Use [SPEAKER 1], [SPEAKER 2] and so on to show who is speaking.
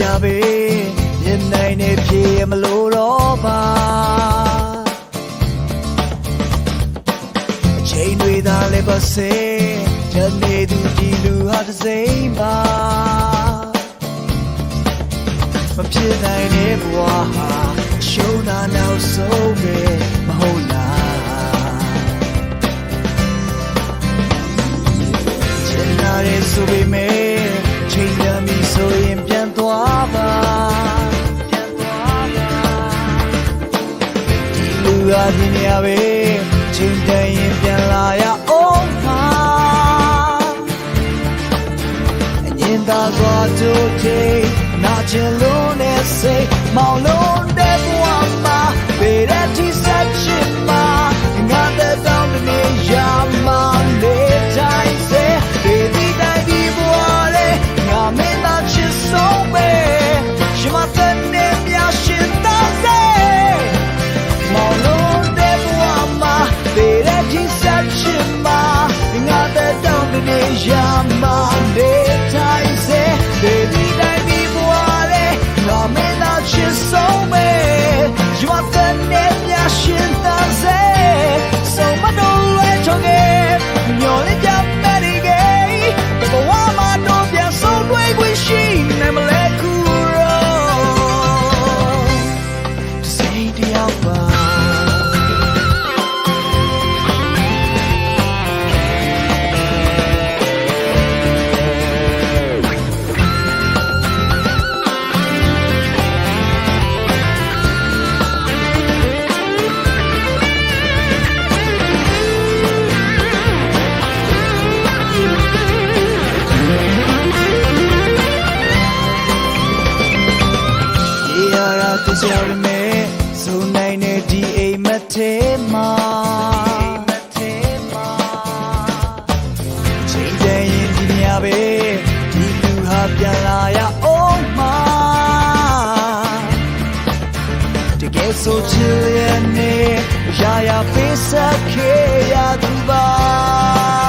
[SPEAKER 1] ကြပေမျက်နှိုင်နဲ့ဖြေမလို့တော့ပါအချိန်တွေသာလည်းပါစေတနေ့သူဒီလူဟာတစ်စိမ်ပါမဖြစ်နိုင်တဲ့ဘဝဟာရှုံးတာနောက်ဆုံးပဲမဟုတ်လား ပဲချိန်တန်ရင်ပြန်လာရအောင်ပါအရင်သာသွားတို့ချိန်နာချင်လို့နဲ့စိတ်မောင်လို့ ဆိုချင်ရဲ့နေရာရာပေးဆက်ခဲ့ရသူပါ